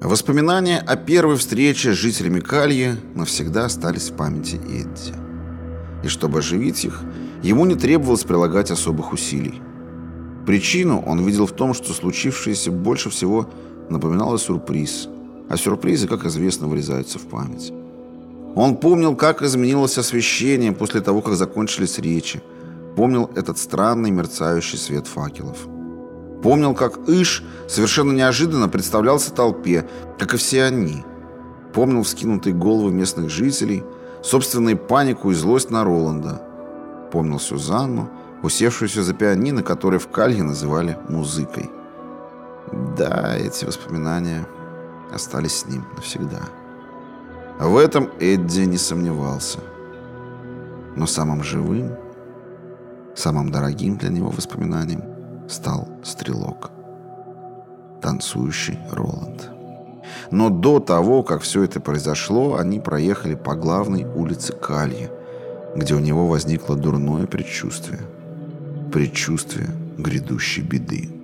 Воспоминания о первой встрече с жителями Кальи навсегда остались в памяти Эдди. И чтобы оживить их, ему не требовалось прилагать особых усилий. Причину он видел в том, что случившееся больше всего напоминало сюрприз, а сюрпризы, как известно, вырезаются в память. Он помнил, как изменилось освещение после того, как закончились речи, помнил этот странный мерцающий свет факелов. Помнил, как Иш совершенно неожиданно представлялся толпе, как и все они. Помнил вскинутые головы местных жителей, собственную панику и злость на Роланда. Помнил Сюзанну, усевшуюся за пианино, которое в Калье называли музыкой. Да, эти воспоминания остались с ним навсегда. В этом Эдди не сомневался. Но самым живым, самым дорогим для него воспоминанием – стал стрелок. Танцующий Роланд. Но до того, как все это произошло, они проехали по главной улице Кальи, где у него возникло дурное предчувствие. Предчувствие грядущей беды.